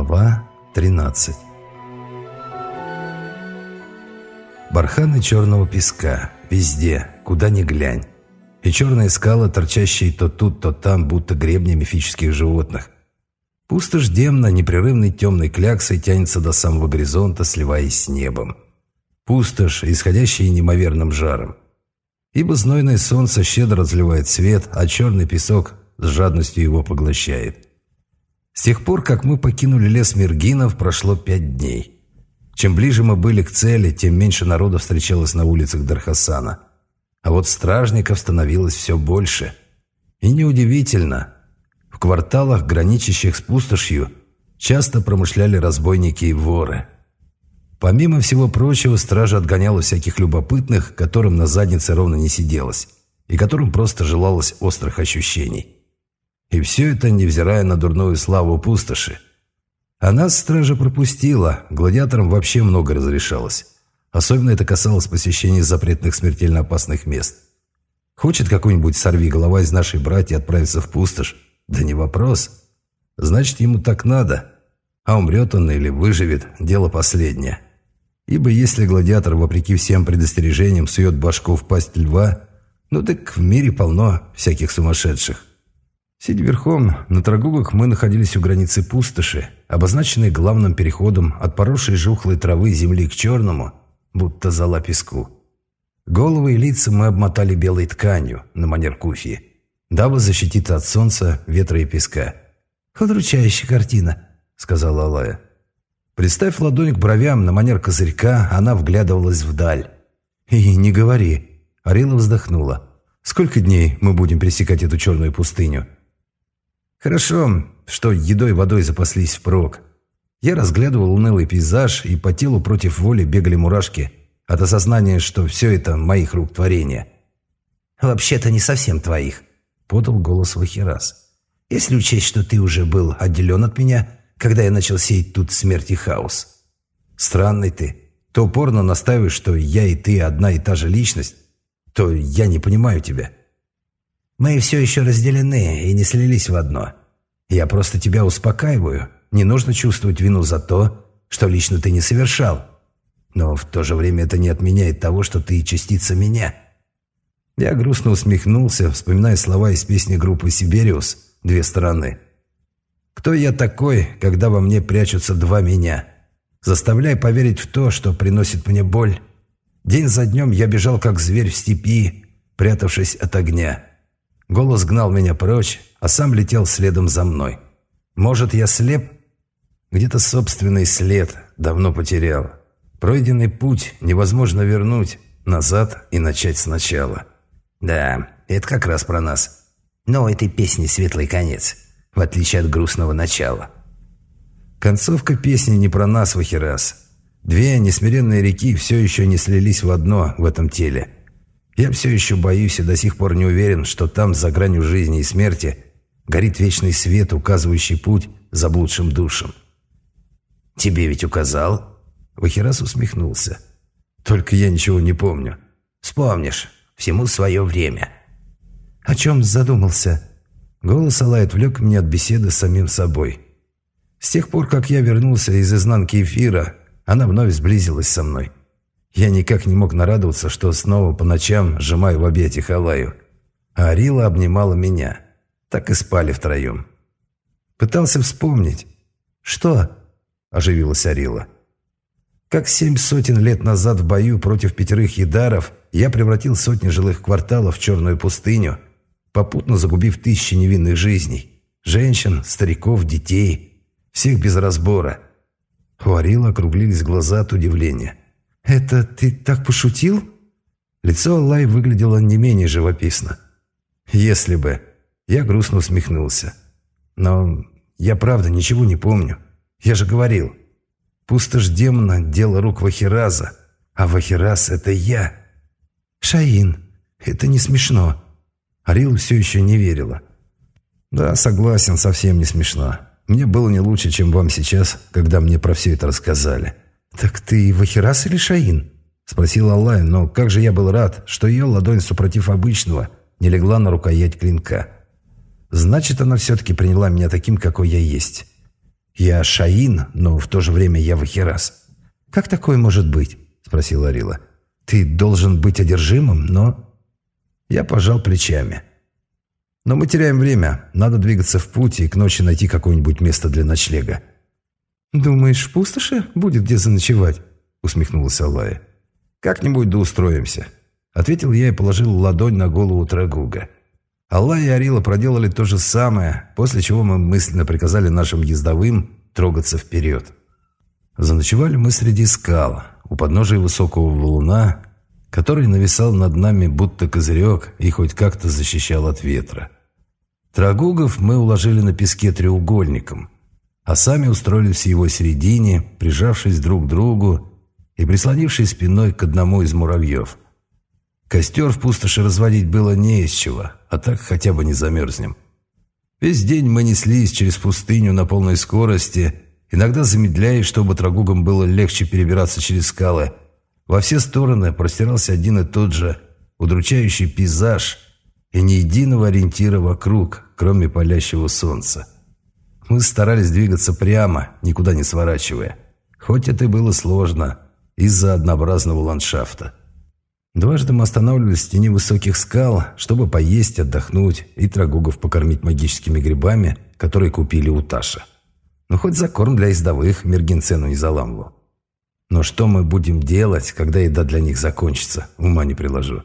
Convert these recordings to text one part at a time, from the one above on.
Глава 13 Барханы черного песка. Везде, куда ни глянь. И черные скалы, торчащие то тут, то там, будто гребни мифических животных. Пустошь демна, непрерывной темной кляксой тянется до самого горизонта, сливаясь с небом. Пустошь, исходящая неимоверным жаром. Ибо знойное солнце щедро разливает свет, а черный песок с жадностью его поглощает. С тех пор, как мы покинули лес Миргинов, прошло пять дней. Чем ближе мы были к цели, тем меньше народа встречалось на улицах Дархасана. А вот стражников становилось все больше. И неудивительно. В кварталах, граничащих с пустошью, часто промышляли разбойники и воры. Помимо всего прочего, стража отгоняла всяких любопытных, которым на заднице ровно не сиделось, и которым просто желалось острых ощущений. И все это, невзирая на дурную славу пустоши. А нас стража пропустила, гладиаторам вообще много разрешалось. Особенно это касалось посещения запретных смертельно опасных мест. Хочет какой-нибудь сорви голова из нашей братья отправиться в пустошь? Да не вопрос. Значит, ему так надо. А умрет он или выживет – дело последнее. Ибо если гладиатор, вопреки всем предостережениям, сует башку в пасть льва, ну так в мире полно всяких сумасшедших. Сидя верхом, на торговых мы находились у границы пустоши, обозначенной главным переходом от поросшей жухлой травы земли к черному, будто зала песку. Головы и лица мы обмотали белой тканью на манер куфии, дабы защититься от солнца, ветра и песка. «Удручающая картина», — сказала Алая. Представь ладонь к бровям на манер козырька, она вглядывалась вдаль. «И не говори», — Арила вздохнула. «Сколько дней мы будем пересекать эту черную пустыню?» Хорошо, что едой и водой запаслись впрок. Я разглядывал унылый пейзаж, и по телу против воли бегали мурашки от осознания, что все это моих рук творения. «Вообще-то не совсем твоих», — подал голос Вахирас. «Если учесть, что ты уже был отделен от меня, когда я начал сеять тут смерть и хаос». «Странный ты. То упорно настаиваешь, что я и ты одна и та же личность, то я не понимаю тебя». Мы все еще разделены и не слились в одно. Я просто тебя успокаиваю. Не нужно чувствовать вину за то, что лично ты не совершал. Но в то же время это не отменяет того, что ты частица меня». Я грустно усмехнулся, вспоминая слова из песни группы «Сибириус» «Две стороны». «Кто я такой, когда во мне прячутся два меня? Заставляй поверить в то, что приносит мне боль. День за днем я бежал, как зверь в степи, прятавшись от огня». Голос гнал меня прочь, а сам летел следом за мной. Может, я слеп? Где-то собственный след давно потерял. Пройденный путь невозможно вернуть назад и начать сначала. Да, это как раз про нас. Но у этой песни светлый конец, в отличие от грустного начала. Концовка песни не про нас, Вахирас. Две несмиренные реки все еще не слились в одно в этом теле – я все еще боюсь и до сих пор не уверен, что там, за гранью жизни и смерти, горит вечный свет, указывающий путь заблудшим душам. «Тебе ведь указал?» Вахирас усмехнулся. «Только я ничего не помню». «Вспомнишь. Всему свое время». «О чем задумался?» Голос Алай отвлек меня от беседы с самим собой. С тех пор, как я вернулся из изнанки эфира, она вновь сблизилась со мной. Я никак не мог нарадоваться, что снова по ночам сжимаю в объятиях Алаю. А Арила обнимала меня. Так и спали втроем. Пытался вспомнить. «Что?» – оживилась Арила. Как семь сотен лет назад в бою против пятерых ядаров я превратил сотни жилых кварталов в черную пустыню, попутно загубив тысячи невинных жизней. Женщин, стариков, детей. Всех без разбора. У Арила округлились глаза от удивления. «Это ты так пошутил?» Лицо Аллай выглядело не менее живописно. «Если бы...» Я грустно усмехнулся. «Но я правда ничего не помню. Я же говорил. Пустошь демона – дело рук Вахираза, а Вахираз – это я». «Шаин, это не смешно». Арил все еще не верила. «Да, согласен, совсем не смешно. Мне было не лучше, чем вам сейчас, когда мне про все это рассказали». «Так ты Вахирас или Шаин?» – спросил Аллай, но как же я был рад, что ее ладонь, супротив обычного, не легла на рукоять клинка. Значит, она все-таки приняла меня таким, какой я есть. Я Шаин, но в то же время я Вахирас. Как такое может быть? Спросила Арила. Ты должен быть одержимым, но... Я пожал плечами. Но мы теряем время. Надо двигаться в путь и к ночи найти какое-нибудь место для ночлега. «Думаешь, в пустоши будет где заночевать?» усмехнулась Аллая. «Как-нибудь да устроимся», — ответил я и положил ладонь на голову Трагуга. Аллах и Арила проделали то же самое, после чего мы мысленно приказали нашим ездовым трогаться вперед. Заночевали мы среди скал, у подножия высокого валуна, который нависал над нами будто козырек и хоть как-то защищал от ветра. Трагугов мы уложили на песке треугольником, а сами устроились в его середине, прижавшись друг к другу и прислонившись спиной к одному из муравьев. Костер в пустоши разводить было не из чего, а так хотя бы не замерзнем. Весь день мы неслись через пустыню на полной скорости, иногда замедляясь, чтобы трагугам было легче перебираться через скалы. Во все стороны простирался один и тот же удручающий пейзаж и ни единого ориентира вокруг, кроме палящего солнца. Мы старались двигаться прямо, никуда не сворачивая. Хоть это и было сложно из-за однообразного ландшафта. Дважды мы останавливались в тени высоких скал, чтобы поесть, отдохнуть и трагугов покормить магическими грибами, которые купили у Таши. Ну, хоть за корм для ездовых Мергин цену не заламывал. Но что мы будем делать, когда еда для них закончится, ума не приложу.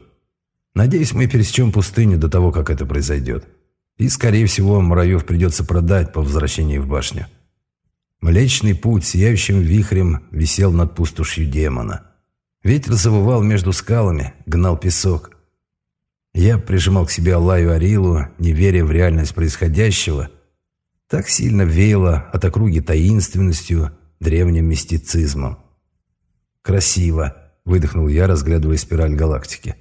Надеюсь, мы пересечем пустыню до того, как это произойдет. И, скорее всего, муравьев придется продать по возвращении в башню. Млечный путь сияющим вихрем висел над пустошью демона. Ветер завывал между скалами, гнал песок. Я прижимал к себе Аллаю Арилу, не веря в реальность происходящего. Так сильно веяло от округи таинственностью, древним мистицизмом. «Красиво!» — выдохнул я, разглядывая спираль галактики.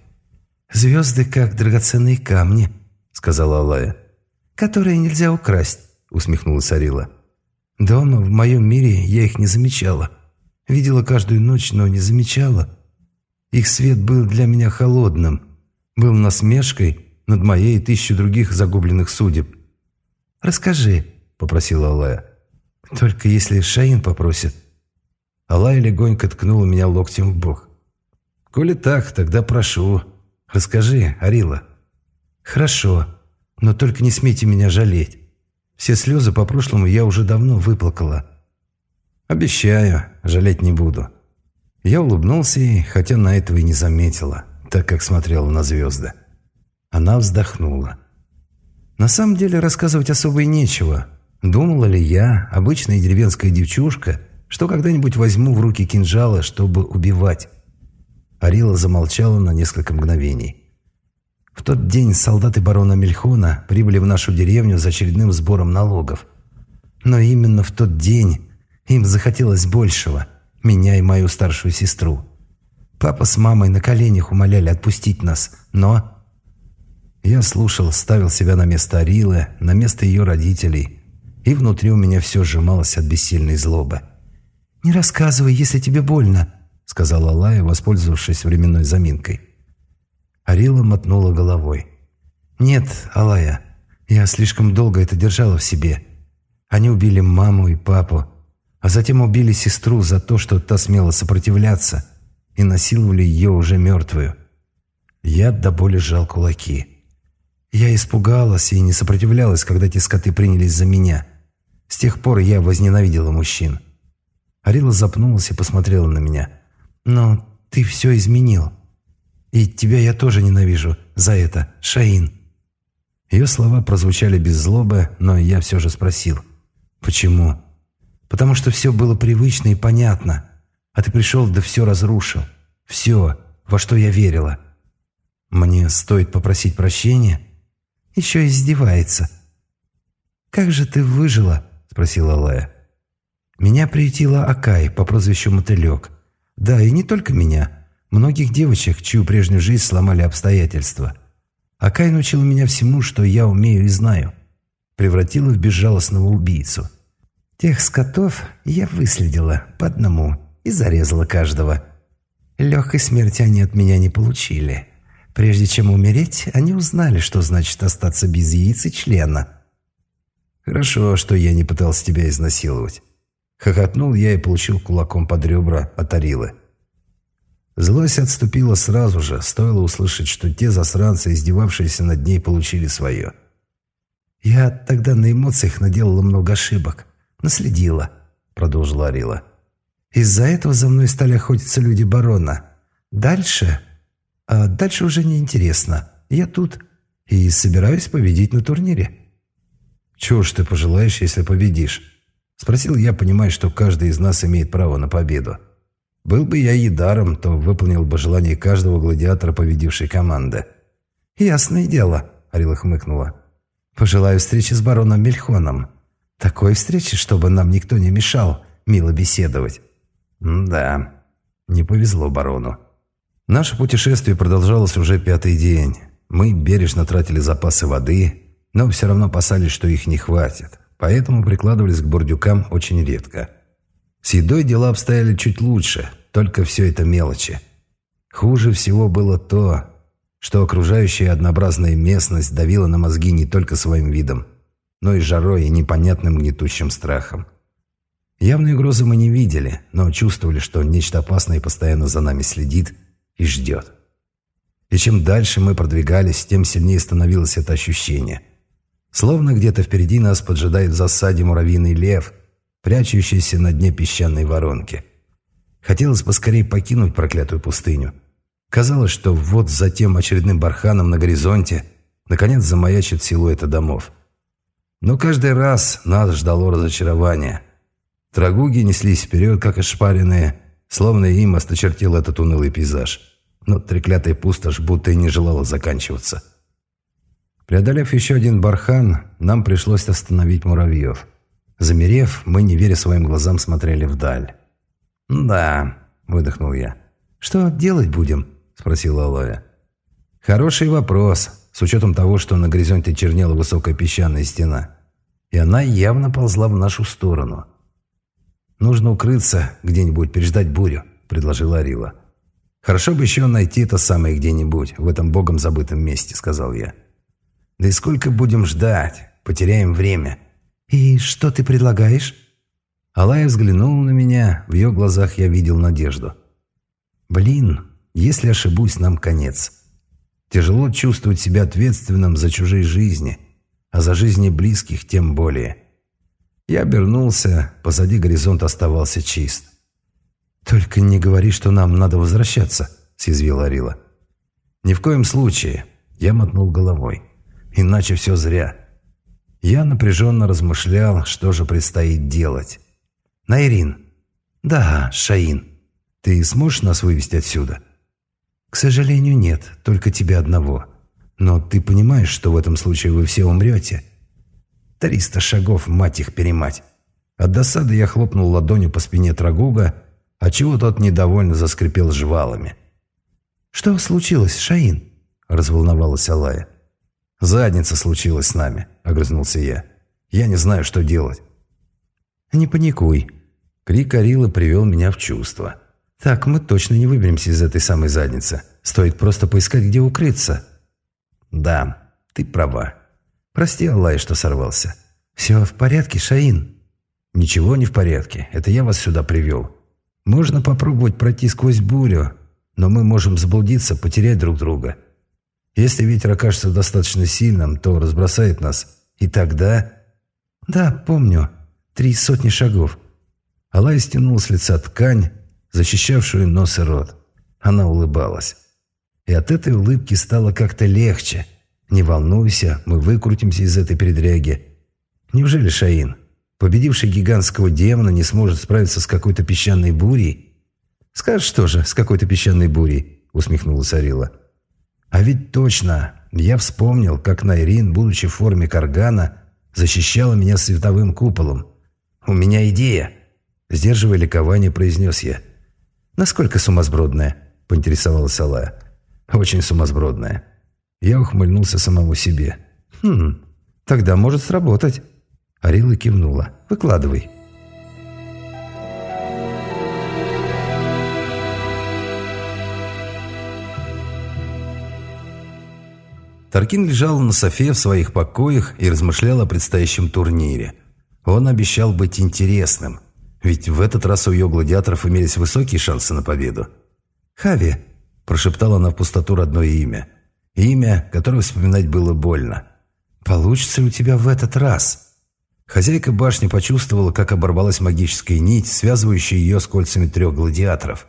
«Звезды как драгоценные камни», — сказала Алая которые нельзя украсть», — усмехнулась Арила. «Дома, в моем мире, я их не замечала. Видела каждую ночь, но не замечала. Их свет был для меня холодным, был насмешкой над моей и тысячу других загубленных судеб. «Расскажи», — попросила Алая. «Только если Шаин попросит». Алая легонько ткнула меня локтем в бок. «Коли так, тогда прошу. Расскажи, Арила». «Хорошо», но только не смейте меня жалеть. Все слезы по прошлому я уже давно выплакала. Обещаю, жалеть не буду. Я улыбнулся ей, хотя на этого и не заметила, так как смотрела на звезды. Она вздохнула. На самом деле рассказывать особо и нечего. Думала ли я, обычная деревенская девчушка, что когда-нибудь возьму в руки кинжалы, чтобы убивать? Арила замолчала на несколько мгновений. В тот день солдаты барона Мельхона прибыли в нашу деревню за очередным сбором налогов. Но именно в тот день им захотелось большего, меня и мою старшую сестру. Папа с мамой на коленях умоляли отпустить нас, но... Я слушал, ставил себя на место Арилы, на место ее родителей, и внутри у меня все сжималось от бессильной злобы. «Не рассказывай, если тебе больно», — сказала Лая, воспользовавшись временной заминкой. Арила мотнула головой. «Нет, Алая, я слишком долго это держала в себе. Они убили маму и папу, а затем убили сестру за то, что та смела сопротивляться, и насиловали ее уже мертвую. Я до боли сжал кулаки. Я испугалась и не сопротивлялась, когда те скоты принялись за меня. С тех пор я возненавидела мужчин. Арила запнулась и посмотрела на меня. «Но ты все изменил. И тебя я тоже ненавижу за это, Шаин». Ее слова прозвучали без злобы, но я все же спросил. «Почему?» «Потому что все было привычно и понятно, а ты пришел да все разрушил. Все, во что я верила. Мне стоит попросить прощения?» «Еще издевается». «Как же ты выжила?» – спросила Лая. «Меня приютила Акай по прозвищу Мотылек. Да, и не только меня. Многих девочек, чью прежнюю жизнь сломали обстоятельства. А Кай научил меня всему, что я умею и знаю. Превратила в безжалостного убийцу. Тех скотов я выследила по одному и зарезала каждого. Легкой смерти они от меня не получили. Прежде чем умереть, они узнали, что значит остаться без яиц и члена. Хорошо, что я не пытался тебя изнасиловать. Хохотнул я и получил кулаком под ребра от Арилы. Злость отступила сразу же, стоило услышать, что те засранцы, издевавшиеся над ней, получили свое. «Я тогда на эмоциях наделала много ошибок. Наследила», — продолжила Арила. «Из-за этого за мной стали охотиться люди барона. Дальше? А дальше уже неинтересно. Я тут и собираюсь победить на турнире». «Чего ж ты пожелаешь, если победишь?» Спросил я, понимая, что каждый из нас имеет право на победу. Был бы я едаром, то выполнил бы желание каждого гладиатора победившей команды. «Ясное дело», — Арила хмыкнула. «Пожелаю встречи с бароном Мельхоном. Такой встречи, чтобы нам никто не мешал мило беседовать». «Да, не повезло барону». Наше путешествие продолжалось уже пятый день. Мы бережно тратили запасы воды, но все равно опасались, что их не хватит поэтому прикладывались к бурдюкам очень редко. С едой дела обстояли чуть лучше, только все это мелочи. Хуже всего было то, что окружающая однообразная местность давила на мозги не только своим видом, но и жарой и непонятным гнетущим страхом. Явной угрозы мы не видели, но чувствовали, что нечто опасное постоянно за нами следит и ждет. И чем дальше мы продвигались, тем сильнее становилось это ощущение – Словно где-то впереди нас поджидает в засаде муравьиный лев, прячущийся на дне песчаной воронки. Хотелось поскорее покинуть проклятую пустыню. Казалось, что вот за тем очередным барханом на горизонте наконец замаячит силуэты домов. Но каждый раз нас ждало разочарование. Трагуги неслись вперед, как ошпаренные, словно им осточертел этот унылый пейзаж. Но треклятая пустошь будто и не желала заканчиваться. Преодолев еще один бархан, нам пришлось остановить муравьев. Замерев, мы, не веря своим глазам, смотрели вдаль. «Да», — выдохнул я. «Что делать будем?» — спросила Алоя. «Хороший вопрос, с учетом того, что на горизонте чернела высокая песчаная стена. И она явно ползла в нашу сторону. Нужно укрыться где-нибудь, переждать бурю», — предложила Арила. «Хорошо бы еще найти это самое где-нибудь, в этом богом забытом месте», — сказал я. Да и сколько будем ждать? Потеряем время. И что ты предлагаешь? Алая взглянул на меня, в ее глазах я видел надежду. Блин, если ошибусь, нам конец. Тяжело чувствовать себя ответственным за чужие жизни, а за жизни близких тем более. Я обернулся, позади горизонт оставался чист. «Только не говори, что нам надо возвращаться», — съязвила Арила. «Ни в коем случае», — я мотнул головой. Иначе все зря. Я напряженно размышлял, что же предстоит делать. «Найрин». «Да, Шаин. Ты сможешь нас вывести отсюда?» «К сожалению, нет. Только тебя одного. Но ты понимаешь, что в этом случае вы все умрете?» «Триста шагов, мать их перемать!» От досады я хлопнул ладонью по спине Трагуга, отчего тот недовольно заскрипел жвалами. «Что случилось, Шаин?» – разволновалась Алая. «Задница случилась с нами», — огрызнулся я. «Я не знаю, что делать». «Не паникуй». Крик Арилы привел меня в чувство. «Так, мы точно не выберемся из этой самой задницы. Стоит просто поискать, где укрыться». «Да, ты права. Прости, Аллай, что сорвался». «Все в порядке, Шаин?» «Ничего не в порядке. Это я вас сюда привел. Можно попробовать пройти сквозь бурю, но мы можем заблудиться, потерять друг друга. Если ветер окажется достаточно сильным, то разбросает нас. И тогда... Да, помню. Три сотни шагов. Алай стянул с лица ткань, защищавшую нос и рот. Она улыбалась. И от этой улыбки стало как-то легче. Не волнуйся, мы выкрутимся из этой передряги. Неужели Шаин, победивший гигантского демона, не сможет справиться с какой-то песчаной бурей? «Скажешь тоже, с какой-то песчаной бурей?» усмехнулась Арила. А ведь точно, я вспомнил, как Найрин, будучи в форме каргана, защищала меня световым куполом. «У меня идея!» Сдерживая ликование, произнес я. «Насколько сумасбродная?» – поинтересовалась Алая. «Очень сумасбродная». Я ухмыльнулся самому себе. «Хм, тогда может сработать». Арила кивнула. «Выкладывай». Таркин лежал на софе в своих покоях и размышлял о предстоящем турнире. Он обещал быть интересным. Ведь в этот раз у ее гладиаторов имелись высокие шансы на победу. «Хави», – прошептала она в пустоту родное имя. Имя, которое вспоминать было больно. «Получится у тебя в этот раз?» Хозяйка башни почувствовала, как оборвалась магическая нить, связывающая ее с кольцами трех гладиаторов.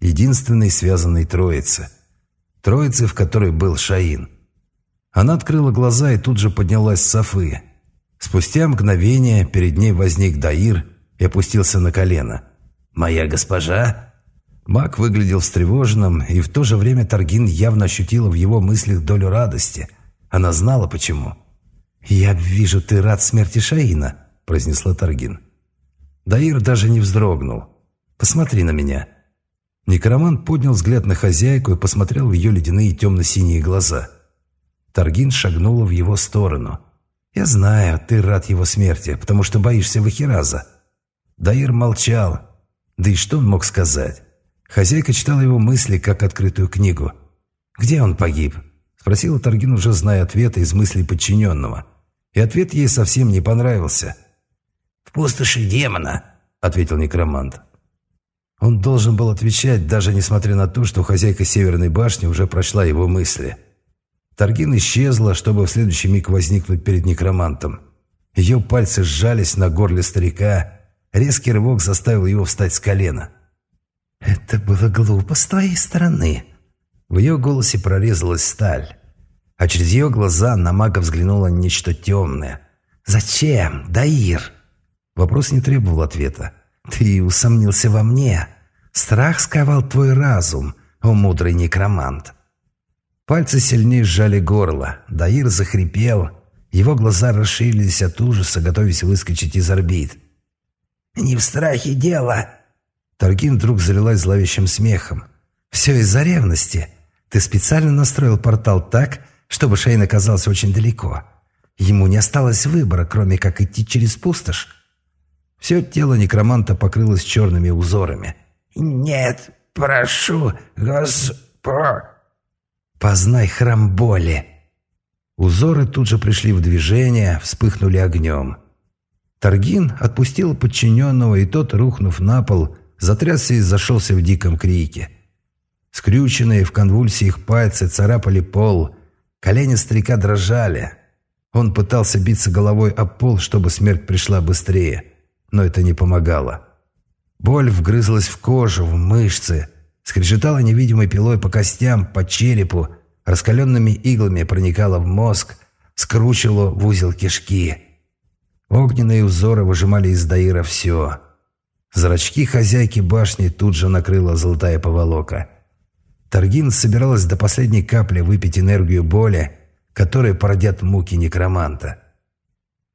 Единственной связанной троицы. Троицы, в которой был Шаин. Она открыла глаза и тут же поднялась с софы. Спустя мгновение перед ней возник Даир и опустился на колено. «Моя госпожа?» Маг выглядел встревоженным, и в то же время Таргин явно ощутила в его мыслях долю радости. Она знала, почему. «Я вижу, ты рад смерти Шаина», – произнесла Таргин. Даир даже не вздрогнул. «Посмотри на меня». Некромант поднял взгляд на хозяйку и посмотрел в ее ледяные темно-синие глаза. Таргин шагнула в его сторону. «Я знаю, ты рад его смерти, потому что боишься Вахираза». Даир молчал. Да и что он мог сказать? Хозяйка читала его мысли, как открытую книгу. «Где он погиб?» Спросила Таргин, уже зная ответа из мыслей подчиненного. И ответ ей совсем не понравился. «В пустоши демона», — ответил некромант. Он должен был отвечать, даже несмотря на то, что хозяйка Северной башни уже прочла его мысли. Таргин исчезла, чтобы в следующий миг возникнуть перед некромантом. Ее пальцы сжались на горле старика. Резкий рывок заставил его встать с колена. «Это было глупо с твоей стороны». В ее голосе прорезалась сталь а через ее глаза на мага взглянуло нечто темное. «Зачем, Даир?» Вопрос не требовал ответа. «Ты усомнился во мне. Страх сковал твой разум, о мудрый некромант». Пальцы сильнее сжали горло. Даир захрипел. Его глаза расширились от ужаса, готовясь выскочить из орбит. «Не в страхе дело!» Торгин вдруг залилась зловещим смехом. «Все из-за ревности. Ты специально настроил портал так, чтобы Шейн оказался очень далеко. Ему не осталось выбора, кроме как идти через пустошь. Все тело некроманта покрылось черными узорами. «Нет, прошу, Госпо...» «Познай храм боли!» Узоры тут же пришли в движение, вспыхнули огнем. Таргин отпустил подчиненного, и тот, рухнув на пол, затрясся и зашелся в диком крике. Скрюченные в конвульсиях пальцы царапали пол, Колени старика дрожали. Он пытался биться головой об пол, чтобы смерть пришла быстрее, но это не помогало. Боль вгрызлась в кожу, в мышцы, скрежетала невидимой пилой по костям, по черепу, раскаленными иглами проникала в мозг, скручивала в узел кишки. Огненные узоры выжимали из Даира все. Зрачки хозяйки башни тут же накрыла золотая поволока – Таргин собиралась до последней капли выпить энергию боли, которая породят муки некроманта.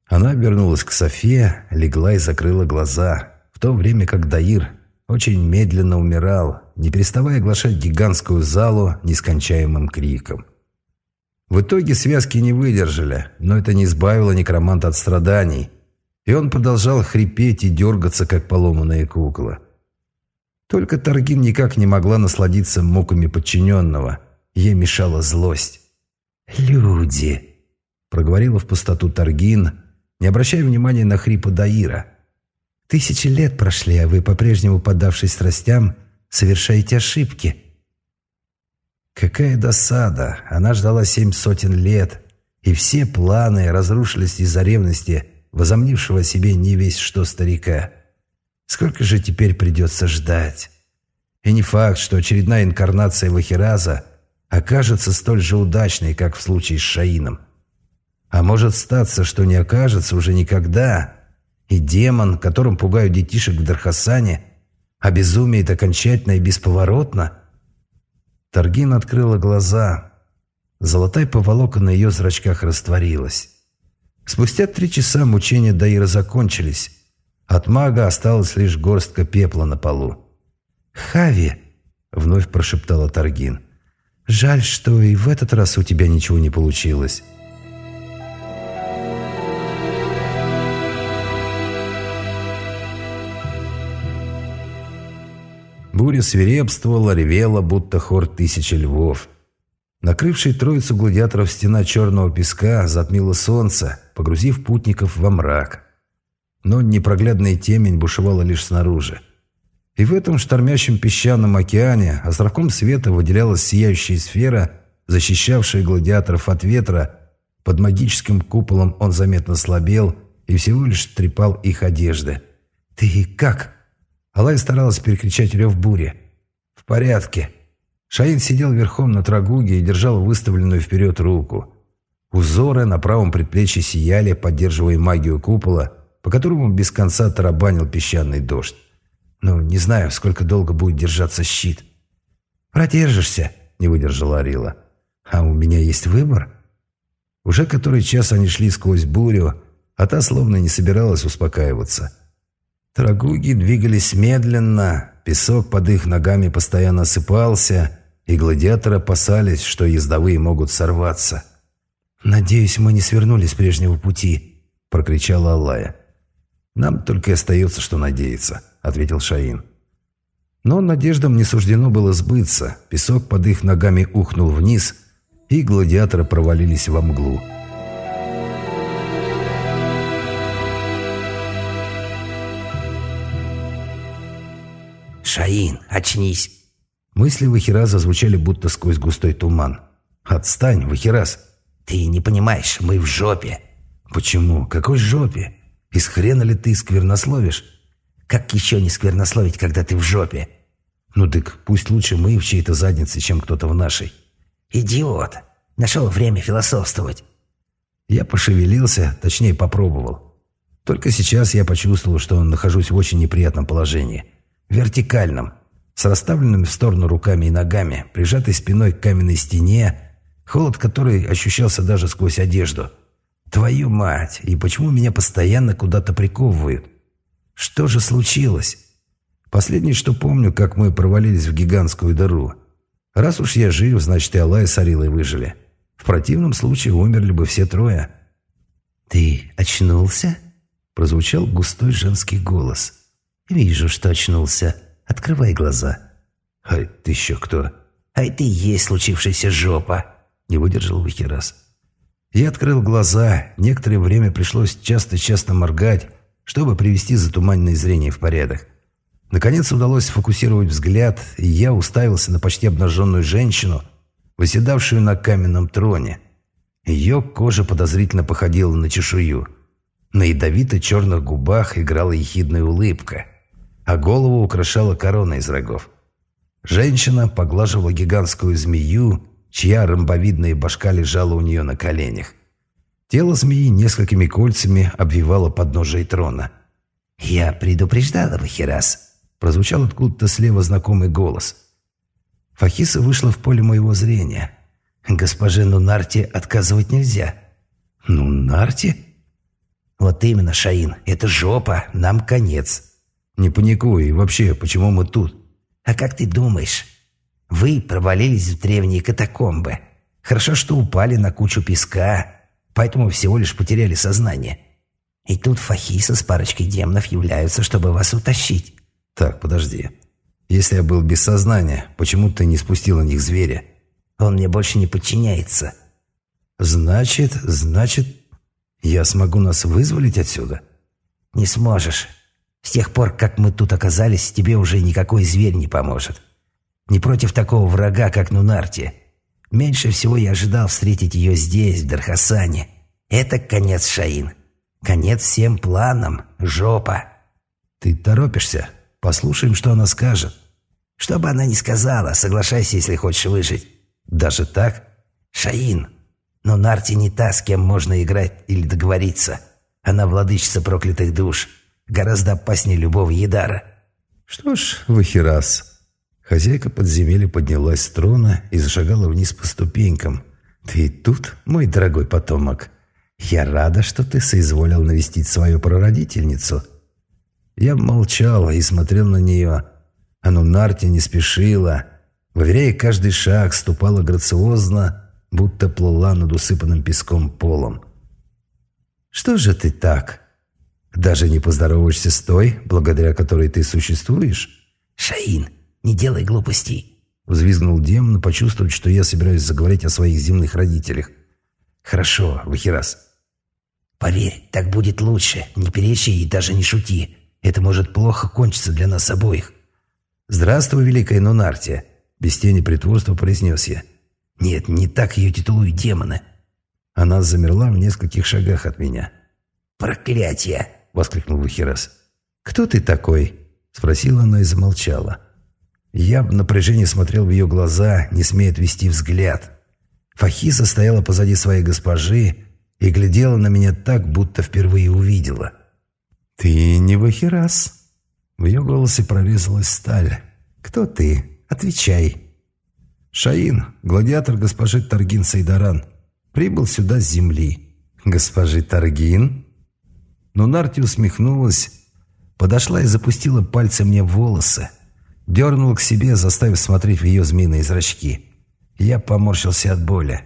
Она обернулась к Софе, легла и закрыла глаза, в то время как Даир очень медленно умирал, не переставая оглашать гигантскую залу нескончаемым криком. В итоге связки не выдержали, но это не избавило некроманта от страданий, и он продолжал хрипеть и дергаться, как поломанная кукла. Только Таргин никак не могла насладиться муками подчиненного. Ей мешала злость. «Люди!» – проговорила в пустоту Таргин, не обращая внимания на хрипы Даира. «Тысячи лет прошли, а вы, по-прежнему поддавшись страстям, совершаете ошибки». Какая досада! Она ждала семь сотен лет, и все планы разрушились из-за ревности, возомнившего себе не весь что старика. Сколько же теперь придется ждать? И не факт, что очередная инкарнация Вахираза окажется столь же удачной, как в случае с Шаином. А может статься, что не окажется уже никогда, и демон, которым пугают детишек в Дархасане, обезумеет окончательно и бесповоротно? Таргин открыла глаза. Золотая поволока на ее зрачках растворилась. Спустя три часа мучения Даира закончились, от мага осталась лишь горстка пепла на полу. «Хави!» — вновь прошептала Таргин. «Жаль, что и в этот раз у тебя ничего не получилось». Буря свирепствовала, ревела, будто хор тысячи львов. Накрывший троицу гладиаторов стена черного песка затмила солнце, погрузив путников во мрак. но непроглядная темень бушевала лишь снаружи. И в этом штормящем песчаном океане островком света выделялась сияющая сфера, защищавшая гладиаторов от ветра. Под магическим куполом он заметно слабел и всего лишь трепал их одежды. «Ты как?» Алай старалась перекричать рев бури. «В порядке». Шаин сидел верхом на трагуге и держал выставленную вперед руку. Узоры на правом предплечье сияли, поддерживая магию купола, по которому без конца тарабанил песчаный дождь. Но не знаю, сколько долго будет держаться щит. «Продержишься», — не выдержала Арила. «А у меня есть выбор?» Уже который час они шли сквозь бурю, а та словно не собиралась успокаиваться. Трагуги двигались медленно, песок под их ногами постоянно осыпался, и гладиаторы опасались, что ездовые могут сорваться. «Надеюсь, мы не свернули с прежнего пути», — прокричала Аллая. «Нам только и остается, что надеяться», — ответил Шаин. Но надеждам не суждено было сбыться. Песок под их ногами ухнул вниз, и гладиаторы провалились во мглу. «Шаин, очнись!» Мысли Вахираза звучали будто сквозь густой туман. «Отстань, Вахираз!» «Ты не понимаешь, мы в жопе». «Почему? Какой жопе? Из хрена ли ты сквернословишь?» «Как еще не сквернословить, когда ты в жопе?» «Ну так пусть лучше мы в чьей-то заднице, чем кто-то в нашей». «Идиот! Нашел время философствовать». Я пошевелился, точнее попробовал. Только сейчас я почувствовал, что нахожусь в очень неприятном положении. Вертикальном, с расставленными в сторону руками и ногами, прижатой спиной к каменной стене, Холод, который ощущался даже сквозь одежду. Твою мать, и почему меня постоянно куда-то приковывают? Что же случилось? Последнее, что помню, как мы провалились в гигантскую дыру. Раз уж я жив, значит и Аллай с Арилой выжили. В противном случае умерли бы все трое. «Ты очнулся?» Прозвучал густой женский голос. «Вижу, что очнулся. Открывай глаза». «Ай, ты еще кто?» «Ай, ты есть случившаяся жопа!» Не выдержал Вихерас. Я открыл глаза. Некоторое время пришлось часто-часто моргать, чтобы привести затуманенное зрение в порядок. Наконец удалось сфокусировать взгляд, и я уставился на почти обнаженную женщину, выседавшую на каменном троне. Ее кожа подозрительно походила на чешую. На ядовито-черных губах играла ехидная улыбка, а голову украшала корона из рогов. Женщина поглаживала гигантскую змею, чья ромбовидная башка лежала у нее на коленях. Тело змеи несколькими кольцами обвивало подножие трона. «Я предупреждала Вахирас», — прозвучал откуда-то слева знакомый голос. Фахиса вышла в поле моего зрения. «Госпоже Нунарте отказывать нельзя». «Нунарте?» «Вот именно, Шаин, это жопа, нам конец». «Не паникуй, и вообще, почему мы тут?» «А как ты думаешь?» Вы провалились в древние катакомбы. Хорошо, что упали на кучу песка, поэтому всего лишь потеряли сознание. И тут Фахиса с парочкой демонов являются, чтобы вас утащить. Так, подожди. Если я был без сознания, почему ты не спустил на них зверя? Он мне больше не подчиняется. Значит, значит, я смогу нас вызволить отсюда? Не сможешь. С тех пор, как мы тут оказались, тебе уже никакой зверь не поможет. Не против такого врага, как Нунарти. Меньше всего я ожидал встретить ее здесь, в Дархасане. Это конец Шаин. Конец всем планам. Жопа. Ты торопишься? Послушаем, что она скажет. Что бы она ни сказала, соглашайся, если хочешь выжить. Даже так? Шаин. Но Нарти не та, с кем можно играть или договориться. Она владычица проклятых душ. Гораздо опаснее любого Едара. Что ж, Вахирас, Хозяйка подземелья поднялась с трона и зашагала вниз по ступенькам. «Ты тут, мой дорогой потомок? Я рада, что ты соизволил навестить свою прародительницу». Я молчал и смотрел на нее. Анунарти не спешила. Уверяя, каждый шаг ступала грациозно, будто плыла над усыпанным песком полом. «Что же ты так? Даже не поздороваешься с той, благодаря которой ты существуешь?» «Шаин, не делай глупостей!» Взвизгнул демон, почувствовать, что я собираюсь заговорить о своих земных родителях. «Хорошо, Вахирас. «Поверь, так будет лучше. Не перечи и даже не шути. Это может плохо кончиться для нас обоих». «Здравствуй, великая Нунартия», — без тени притворства произнес я. «Нет, не так ее титулуют демоны». Она замерла в нескольких шагах от меня. «Проклятие!» — воскликнул Вахирас. «Кто ты такой?» — спросила она и замолчала. Я в напряжении смотрел в ее глаза, не смея отвести взгляд. Фахиса стояла позади своей госпожи и глядела на меня так, будто впервые увидела. «Ты не Вахирас?» В ее голосе прорезалась сталь. «Кто ты? Отвечай». «Шаин, гладиатор госпожи Таргин Сайдаран, прибыл сюда с земли». «Госпожи Таргин?» Но Нарти усмехнулась, подошла и запустила пальцы мне в волосы. Дернула к себе, заставив смотреть в ее змеиные зрачки. Я поморщился от боли.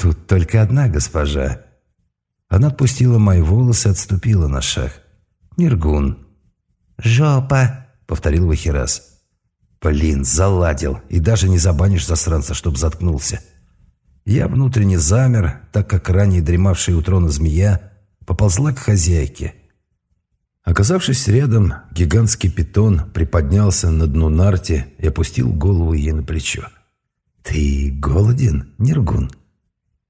«Тут только одна госпожа». Она отпустила мои волосы отступила на шаг. «Ниргун». «Жопа», — повторил Вахирас. «Блин, заладил. И даже не забанишь засранца, чтоб заткнулся». Я внутренне замер, так как ранее дремавшая у трона змея поползла к хозяйке. Оказавшись рядом, гигантский питон приподнялся на дну нарти и опустил голову ей на плечо. «Ты голоден, Нергун?»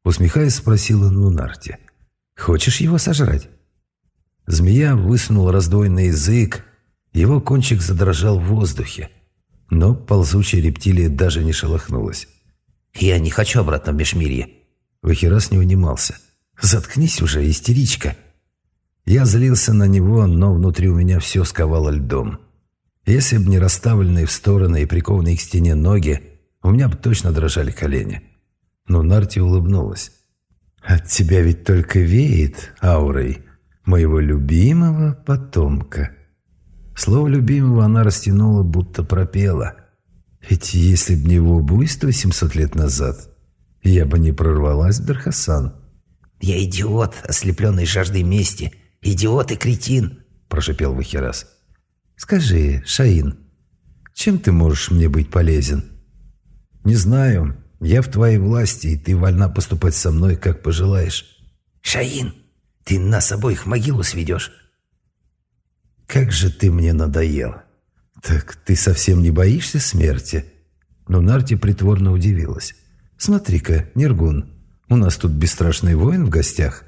Усмехаясь, спросила Нунарти. «Хочешь его сожрать?» Змея высунула раздвоенный язык, его кончик задрожал в воздухе, но ползучая рептилия даже не шелохнулась. «Я не хочу обратно в Межмирье». Вахирас не унимался. «Заткнись уже, истеричка!» Я злился на него, но внутри у меня все сковало льдом. Если бы не расставленные в стороны и прикованные к стене ноги, у меня бы точно дрожали колени. Но Нарти улыбнулась. «От тебя ведь только веет аурой моего любимого потомка». Слово «любимого» она растянула, будто пропела. Ведь если б не его буйство 700 лет назад, я бы не прорвалась в Дархасан. «Я идиот, ослепленный жаждой мести. Идиот и кретин!» – прошипел Вахирас. «Скажи, Шаин, чем ты можешь мне быть полезен?» «Не знаю. Я в твоей власти, и ты вольна поступать со мной, как пожелаешь». «Шаин, ты нас обоих в могилу сведешь». «Как же ты мне надоел!» «Так ты совсем не боишься смерти?» Но Нарти притворно удивилась. «Смотри-ка, Нергун, у нас тут бесстрашный воин в гостях».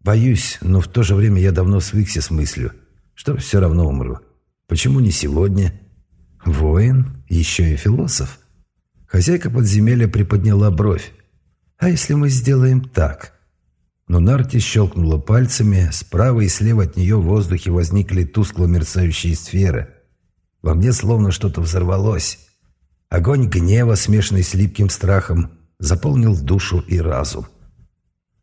«Боюсь, но в то же время я давно свыкся с мыслью, что все равно умру. Почему не сегодня?» «Воин? Еще и философ?» Хозяйка подземелья приподняла бровь. «А если мы сделаем так?» Но Нарти щелкнула пальцами, справа и слева от нее в воздухе возникли тускло мерцающие сферы. Во мне словно что-то взорвалось. Огонь гнева, смешанный с липким страхом, заполнил душу и разум.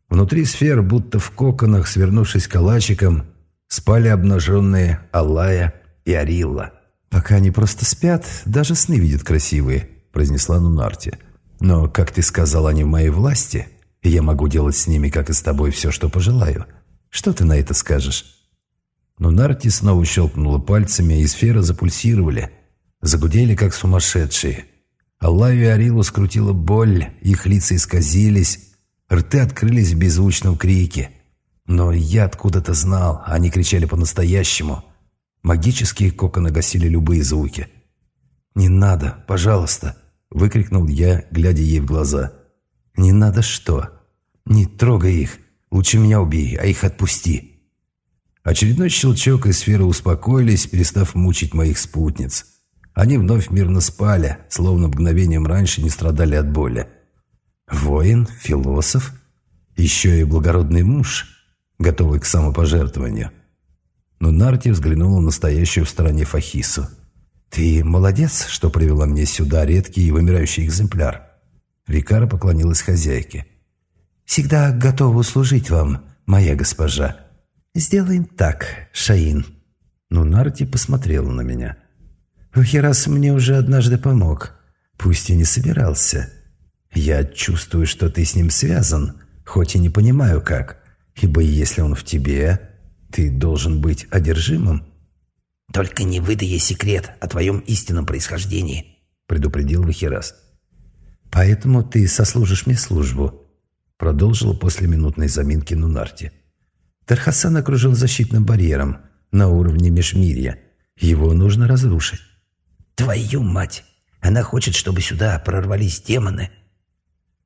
Внутри сфер, будто в коконах, свернувшись калачиком, спали обнаженные Алая и Арилла. «Пока они просто спят, даже сны видят красивые», — произнесла Нунарти. «Но, как ты сказал, они в моей власти, и я могу делать с ними, как и с тобой, все, что пожелаю. Что ты на это скажешь?» Нунарти снова щелкнула пальцами, и сферы запульсировали, загудели, как сумасшедшие. Аллаю и Арилу скрутила боль, их лица исказились, рты открылись в беззвучном крике. Но я откуда-то знал, они кричали по-настоящему. Магические коконы гасили любые звуки. «Не надо, пожалуйста!» — выкрикнул я, глядя ей в глаза. «Не надо что? Не трогай их! Лучше меня убей, а их отпусти!» Очередной щелчок, и сферы успокоились, перестав мучить моих спутниц. Они вновь мирно спали, словно мгновением раньше не страдали от боли. Воин, философ, еще и благородный муж, готовый к самопожертвованию. Но Нарти взглянула на стоящую в стороне Фахису. «Ты молодец, что привела мне сюда редкий и вымирающий экземпляр». Викара поклонилась хозяйке. «Всегда готова услужить вам, моя госпожа». «Сделаем так, Шаин». Но Нарти посмотрела на меня. «Вахирас мне уже однажды помог, пусть и не собирался. Я чувствую, что ты с ним связан, хоть и не понимаю как, ибо если он в тебе, ты должен быть одержимым». «Только не выдай ей секрет о твоем истинном происхождении», — предупредил Вахирас. «Поэтому ты сослужишь мне службу», — продолжила после минутной заминки Нунарти. Тархасан окружен защитным барьером на уровне межмирья. Его нужно разрушить. Твою мать! Она хочет, чтобы сюда прорвались демоны.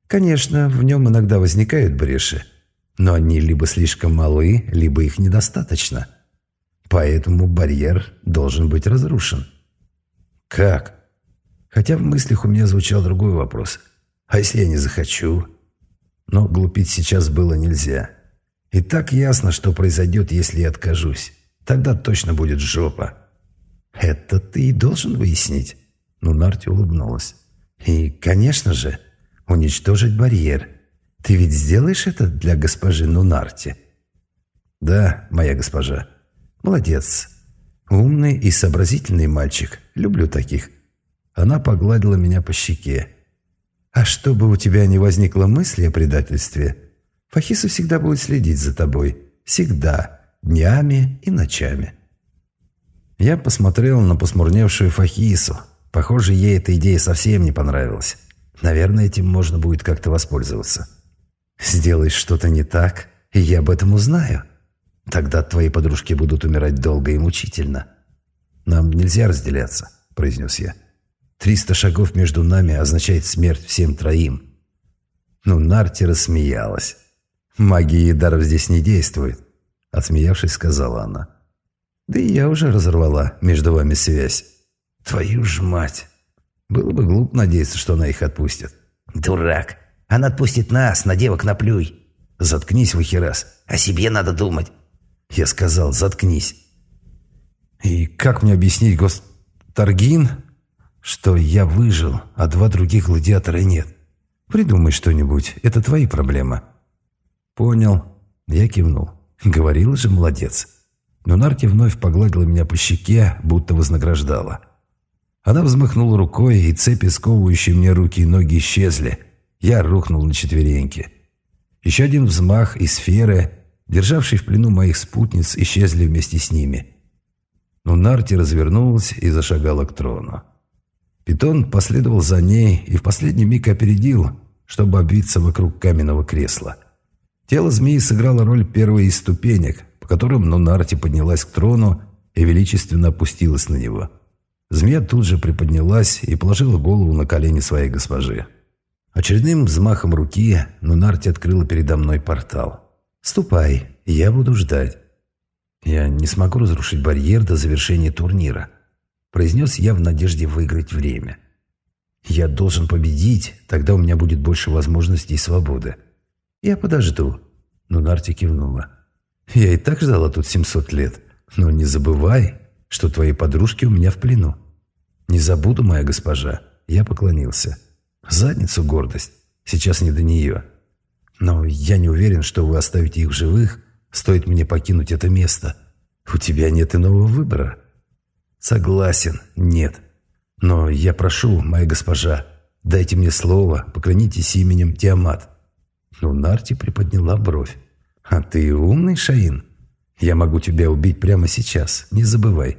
Конечно, в нем иногда возникают бреши, но они либо слишком малы, либо их недостаточно. Поэтому барьер должен быть разрушен. Как? Хотя в мыслях у меня звучал другой вопрос. А если я не захочу? Но глупить сейчас было нельзя. И так ясно, что произойдет, если я откажусь. Тогда точно будет жопа. Это ты и должен выяснить. Ну, Нарти улыбнулась. И, конечно же, уничтожить барьер. Ты ведь сделаешь это для госпожи Нунарти? Да, моя госпожа. Молодец. Умный и сообразительный мальчик. Люблю таких. Она погладила меня по щеке. А чтобы у тебя не возникло мысли о предательстве, Фахиса всегда будет следить за тобой. Всегда. Днями и ночами. Я посмотрел на посмурневшую Фахису. Похоже, ей эта идея совсем не понравилась. Наверное, этим можно будет как-то воспользоваться. Сделаешь что-то не так, и я об этом узнаю. Тогда твои подружки будут умирать долго и мучительно. Нам нельзя разделяться, произнес я. Триста шагов между нами означает смерть всем троим. Ну, Нарти рассмеялась. «Магии и даров здесь не действует», — отсмеявшись, сказала она. «Да и я уже разорвала между вами связь. Твою ж мать! Было бы глупо надеяться, что она их отпустит». «Дурак! Она отпустит нас, на девок наплюй!» «Заткнись, Вахерас! О себе надо думать!» Я сказал, заткнись. «И как мне объяснить, Гостаргин, что я выжил, а два других гладиатора нет? Придумай что-нибудь, это твои проблемы». «Понял». Я кивнул. Говорил же, молодец. Но Нарти вновь погладила меня по щеке, будто вознаграждала. Она взмахнула рукой, и цепи, сковывающие мне руки и ноги, исчезли. Я рухнул на четвереньки. Еще один взмах, и сферы, державшие в плену моих спутниц, исчезли вместе с ними. Но Нарти развернулась и зашагала к трону. Питон последовал за ней и в последний миг опередил, чтобы обвиться вокруг каменного кресла. Тело змеи сыграло роль первой из ступенек, по которым Нунарти поднялась к трону и величественно опустилась на него. Змея тут же приподнялась и положила голову на колени своей госпожи. Очередным взмахом руки Нунарти открыла передо мной портал. «Ступай, я буду ждать». «Я не смогу разрушить барьер до завершения турнира», произнес я в надежде выиграть время. «Я должен победить, тогда у меня будет больше возможностей и свободы». «Я подожду». Но Нарти кивнула. «Я и так ждала тут 700 лет. Но не забывай, что твои подружки у меня в плену». «Не забуду, моя госпожа». Я поклонился. «Задницу гордость. Сейчас не до нее. Но я не уверен, что вы оставите их в живых, стоит мне покинуть это место. У тебя нет иного выбора». «Согласен, нет. Но я прошу, моя госпожа, дайте мне слово, поклонитесь именем Тиамат. Но Нарти приподняла бровь. «А ты умный, Шаин? Я могу тебя убить прямо сейчас, не забывай.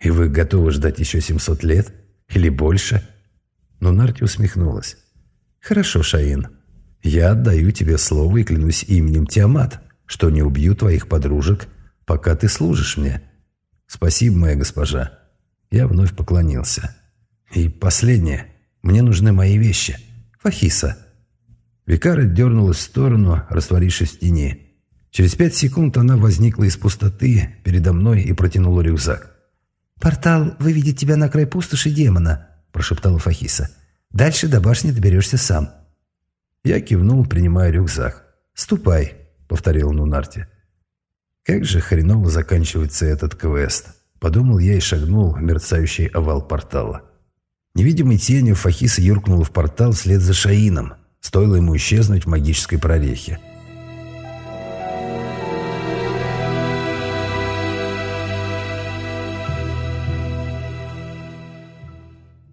И вы готовы ждать еще 700 лет? Или больше?» Но Нарти усмехнулась. «Хорошо, Шаин. Я отдаю тебе слово и клянусь именем Тиамат, что не убью твоих подружек, пока ты служишь мне. Спасибо, моя госпожа». Я вновь поклонился. «И последнее. Мне нужны мои вещи. Фахиса». Викара дернулась в сторону, растворившись в тени. Через пять секунд она возникла из пустоты передо мной и протянула рюкзак. «Портал выведет тебя на край пустоши демона», – прошептала Фахиса. «Дальше до башни доберешься сам». Я кивнул, принимая рюкзак. «Ступай», – повторил Нунарти. «Как же хреново заканчивается этот квест», – подумал я и шагнул в мерцающий овал портала. Невидимой тенью Фахиса юркнула в портал вслед за Шаином – Стоило ему исчезнуть в магической прорехе.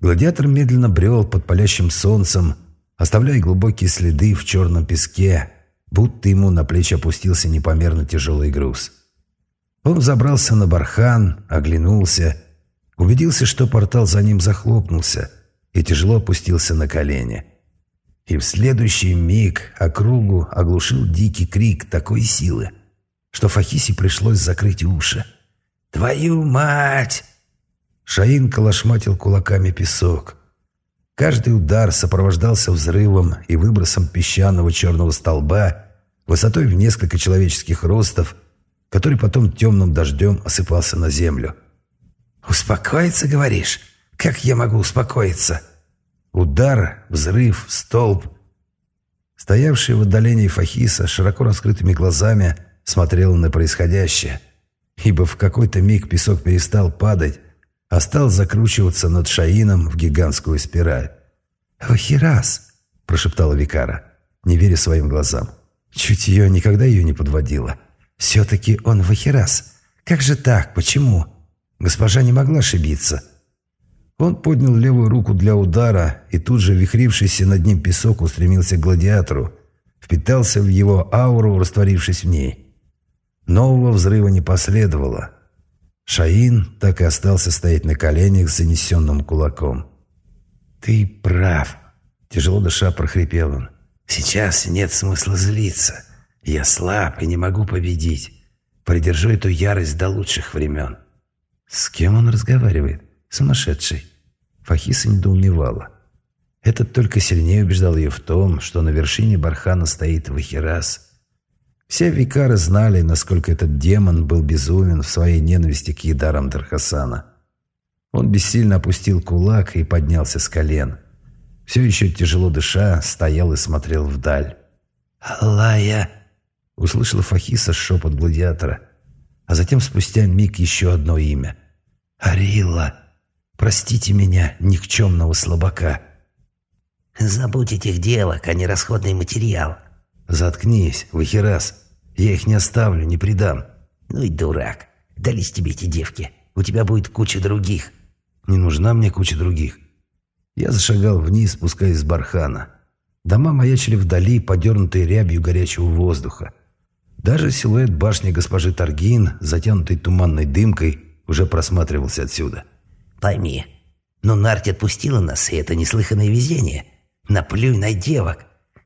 Гладиатор медленно брел под палящим солнцем, оставляя глубокие следы в черном песке, будто ему на плечи опустился непомерно тяжелый груз. Он забрался на бархан, оглянулся, убедился, что портал за ним захлопнулся, и тяжело опустился на колени и в следующий миг округу оглушил дикий крик такой силы, что Фахисе пришлось закрыть уши. «Твою мать!» Шаин колошматил кулаками песок. Каждый удар сопровождался взрывом и выбросом песчаного черного столба высотой в несколько человеческих ростов, который потом темным дождем осыпался на землю. «Успокоиться, говоришь? Как я могу успокоиться?» Удар, взрыв, столб. Стоявший в отдалении Фахиса широко раскрытыми глазами смотрел на происходящее, ибо в какой-то миг песок перестал падать, а стал закручиваться над Шаином в гигантскую спираль. «Вахирас!» – прошептала Викара, не веря своим глазам. Чутье никогда ее не подводило. «Все-таки он Вахирас. Как же так? Почему?» Госпожа не могла ошибиться. Он поднял левую руку для удара, и тут же вихрившийся над ним песок устремился к гладиатору, впитался в его ауру, растворившись в ней. Нового взрыва не последовало. Шаин так и остался стоять на коленях с занесенным кулаком. «Ты прав», — тяжело дыша прохрипел он. «Сейчас нет смысла злиться. Я слаб и не могу победить. Придержу эту ярость до лучших времен». «С кем он разговаривает? Сумасшедший». Фахиса недоумевала. Этот только сильнее убеждал ее в том, что на вершине бархана стоит Вахирас — все викары знали, насколько этот демон был безумен в своей ненависти к едарам Дархасана. Он бессильно опустил кулак и поднялся с колен. Все еще тяжело дыша, стоял и смотрел вдаль. «Аллая!» — услышала Фахиса шепот гладиатора, а затем спустя миг еще одно имя. «Арила! Простите меня, никчемного слабака!» «Забудь этих девок, а не расходный материал!» «Заткнись, Вахирас!» Я их не оставлю, не предам. Ну и дурак. Дались тебе эти девки. У тебя будет куча других. Не нужна мне куча других. Я зашагал вниз, спускаясь с бархана. Дома маячили вдали, подернутые рябью горячего воздуха. Даже силуэт башни госпожи Таргин, затянутый туманной дымкой, уже просматривался отсюда. Пойми, но Нарти отпустила нас, и это неслыханное везение. Наплюй на девок.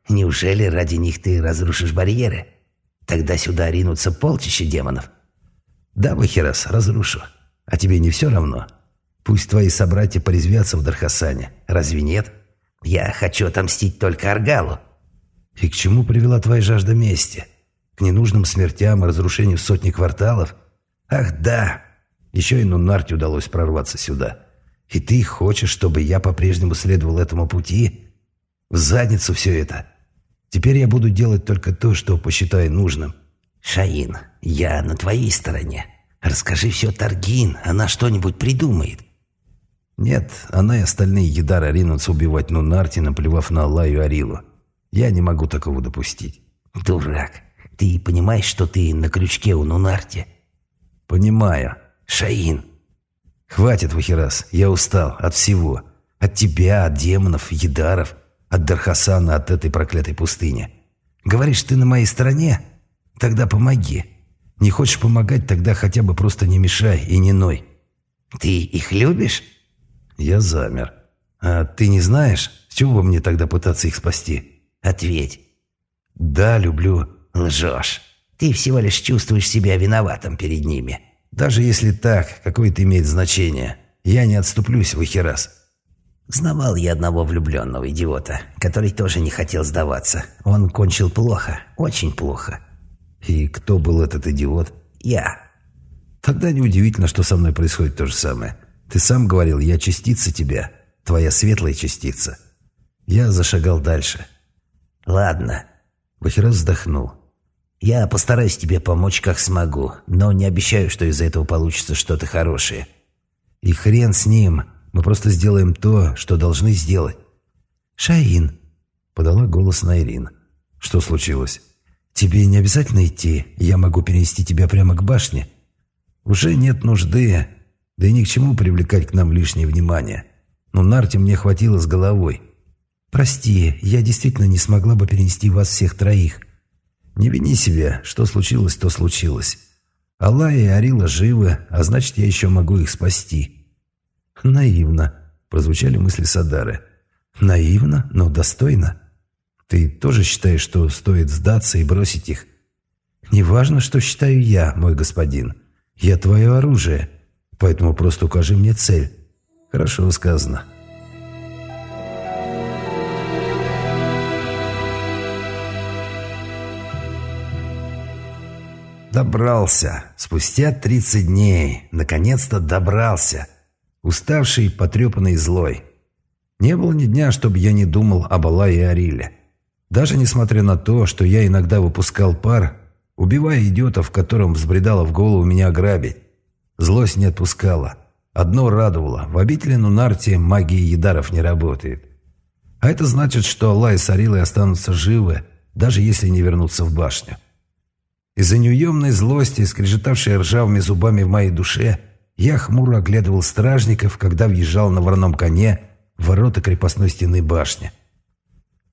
Неужели ради них ты разрушишь барьеры? Тогда сюда ринутся полчища демонов. Да, Вахирас, разрушу. А тебе не все равно? Пусть твои собратья порезвятся в Дархасане. Разве нет? Я хочу отомстить только Аргалу. И к чему привела твоя жажда мести? К ненужным смертям и разрушению сотни кварталов? Ах, да! Еще и Нунарте удалось прорваться сюда. И ты хочешь, чтобы я по-прежнему следовал этому пути? В задницу все это. Теперь я буду делать только то, что посчитаю нужным». «Шаин, я на твоей стороне. Расскажи все Таргин, она что-нибудь придумает». «Нет, она и остальные Едара ринутся убивать Нунарти, наплевав на Аллаю Арилу. Я не могу такого допустить». «Дурак, ты понимаешь, что ты на крючке у Нунарти?» «Понимаю». «Шаин». «Хватит, Вахирас, я устал от всего. От тебя, от демонов, Едаров». От Дархасана, от этой проклятой пустыни. Говоришь, ты на моей стороне? Тогда помоги. Не хочешь помогать, тогда хотя бы просто не мешай и не ной. Ты их любишь? Я замер. А ты не знаешь, с чего бы мне тогда пытаться их спасти? Ответь. Да, люблю. Лжешь. Ты всего лишь чувствуешь себя виноватым перед ними. Даже если так, какое это имеет значение. Я не отступлюсь в Ихерас. Знавал я одного влюбленного идиота, который тоже не хотел сдаваться. Он кончил плохо, очень плохо. И кто был этот идиот? Я. Тогда неудивительно, что со мной происходит то же самое. Ты сам говорил, я частица тебя, твоя светлая частица. Я зашагал дальше. Ладно. Бахирас вздохнул. Я постараюсь тебе помочь, как смогу, но не обещаю, что из этого получится что-то хорошее. И хрен с ним. Мы просто сделаем то, что должны сделать». «Шаин», — подала голос Найрин. «Что случилось?» «Тебе не обязательно идти. Я могу перенести тебя прямо к башне». «Уже нет нужды. Да и ни к чему привлекать к нам лишнее внимание. Но Нарти мне хватило с головой». «Прости, я действительно не смогла бы перенести вас всех троих». «Не вини себя. Что случилось, то случилось. Аллах и Арила живы, а значит, я еще могу их спасти». «Наивно», — прозвучали мысли Садары. «Наивно, но достойно. Ты тоже считаешь, что стоит сдаться и бросить их?» «Неважно, что считаю я, мой господин. Я твое оружие, поэтому просто укажи мне цель». «Хорошо сказано». Добрался. Спустя 30 дней. Наконец-то добрался. Уставший, потрепанный злой. Не было ни дня, чтобы я не думал об Аллае и Ариле. Даже несмотря на то, что я иногда выпускал пар, убивая идиотов, которым взбредало в голову меня ограбить. Злость не отпускала. Одно радовало. В обители Нунарте магия едаров не работает. А это значит, что Аллах и Сарилы останутся живы, даже если не вернутся в башню. Из-за неуемной злости, скрежетавшей ржавыми зубами в моей душе, я хмуро оглядывал стражников, когда въезжал на вороном коне в ворота крепостной стены башни.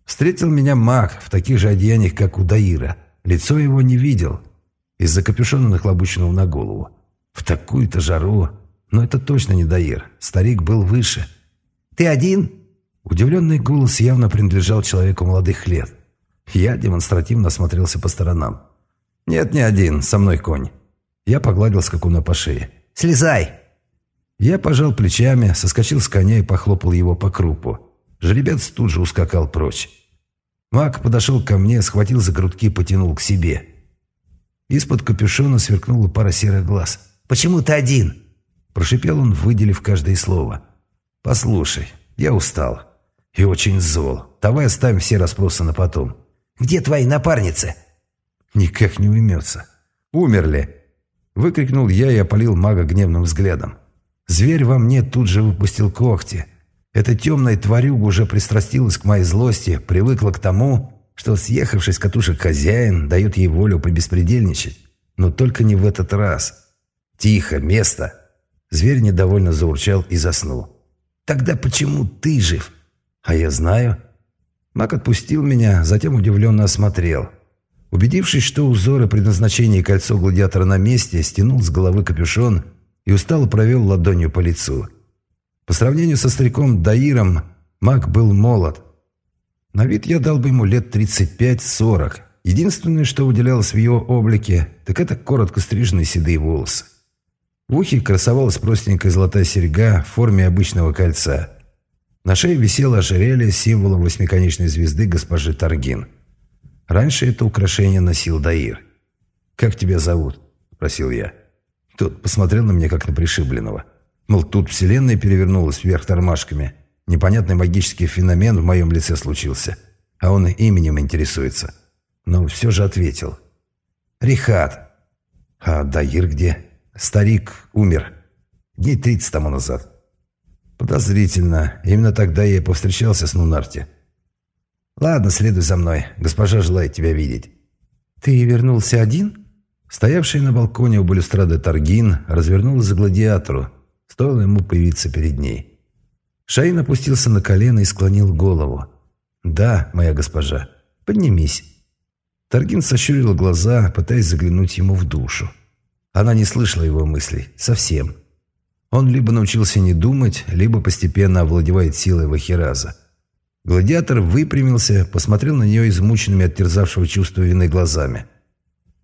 Встретил меня маг в таких же одеяниях, как у Даира. Лицо его не видел, из-за капюшона нахлобученного на голову. В такую-то жару. Но это точно не Даир. Старик был выше. «Ты один?» Удивленный голос явно принадлежал человеку молодых лет. Я демонстративно осмотрелся по сторонам. «Нет, не один, со мной конь». Я погладил скакуна по шее. «Слезай!» Я пожал плечами, соскочил с коня и похлопал его по крупу. Жеребец тут же ускакал прочь. Маг подошел ко мне, схватил за грудки и потянул к себе. Из-под капюшона сверкнула пара серых глаз. «Почему ты один?» Прошипел он, выделив каждое слово. «Послушай, я устал и очень зол. Давай оставим все расспросы на потом». «Где твои напарницы?» Никак не уймется. Умерли. Выкрикнул я и опалил мага гневным взглядом. Зверь во мне тут же выпустил когти. Эта темная тварюга уже пристрастилась к моей злости, привыкла к тому, что, съехавшись катушек хозяин, дает ей волю побеспредельничать. Но только не в этот раз. «Тихо, место!» Зверь недовольно заурчал и заснул. «Тогда почему ты жив?» «А я знаю». Маг отпустил меня, затем удивленно осмотрел – Убедившись, что узоры предназначения и кольцо гладиатора на месте, стянул с головы капюшон и устало провел ладонью по лицу. По сравнению со стариком Даиром, маг был молод. На вид я дал бы ему лет 35-40. Единственное, что выделялось в его облике, так это коротко стриженные седые волосы. В ухе красовалась простенькая золотая серьга в форме обычного кольца. На шее висело ожерелье символом восьмиконечной звезды госпожи Таргин – Раньше это украшение носил Даир. «Как тебя зовут?» – спросил я. Тот посмотрел на меня, как на пришибленного. Мол, тут вселенная перевернулась вверх тормашками. Непонятный магический феномен в моем лице случился. А он именем интересуется. Но все же ответил. «Рихат». «А Даир где?» «Старик умер. Дней тридцать тому назад». «Подозрительно. Именно тогда я и повстречался с Нунарти». «Ладно, следуй за мной. Госпожа желает тебя видеть». «Ты вернулся один?» Стоявший на балконе у балюстрады Таргин развернулась за гладиатору. Стоило ему появиться перед ней. Шаин опустился на колено и склонил голову. «Да, моя госпожа, поднимись». Таргин сощурил глаза, пытаясь заглянуть ему в душу. Она не слышала его мыслей. Совсем. Он либо научился не думать, либо постепенно овладевает силой Вахираза. Гладиатор выпрямился, посмотрел на нее измученными от терзавшего чувства вины глазами.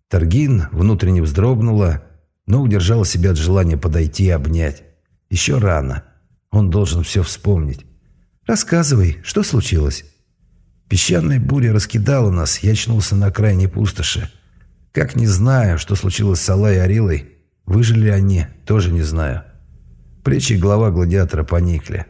Таргин внутренне вздрогнула, но удержала себя от желания подойти и обнять. Еще рано. Он должен все вспомнить. «Рассказывай, что случилось?» Песчаная буря раскидала нас, я очнулся на окраине пустоши. Как не знаю, что случилось с Аллой и Арилой, выжили они, тоже не знаю. Плечи и голова гладиатора поникли.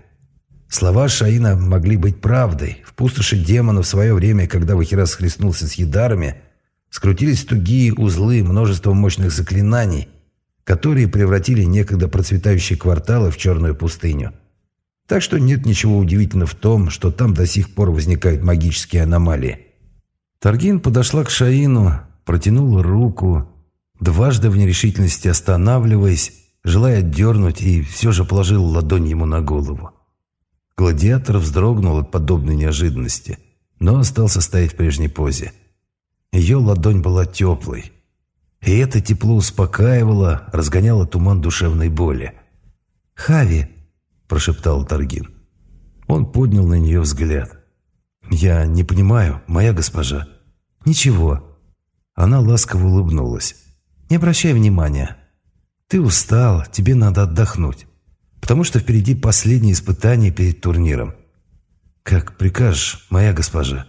Слова Шаина могли быть правдой. В пустоши демона в свое время, когда Вахирас схлестнулся с Едарами, скрутились тугие узлы множества мощных заклинаний, которые превратили некогда процветающие кварталы в черную пустыню. Так что нет ничего удивительного в том, что там до сих пор возникают магические аномалии. Таргин подошла к Шаину, протянула руку, дважды в нерешительности останавливаясь, желая отдернуть, и все же положила ладонь ему на голову. Гладиатор вздрогнул от подобной неожиданности, но остался стоять в прежней позе. Ее ладонь была теплой, и это тепло успокаивало, разгоняло туман душевной боли. «Хави!» – прошептал Таргин. Он поднял на нее взгляд. «Я не понимаю, моя госпожа». «Ничего». Она ласково улыбнулась. «Не обращай внимания. Ты устал, тебе надо отдохнуть. Потому что впереди последнее испытание перед турниром. Как прикажешь, моя госпожа».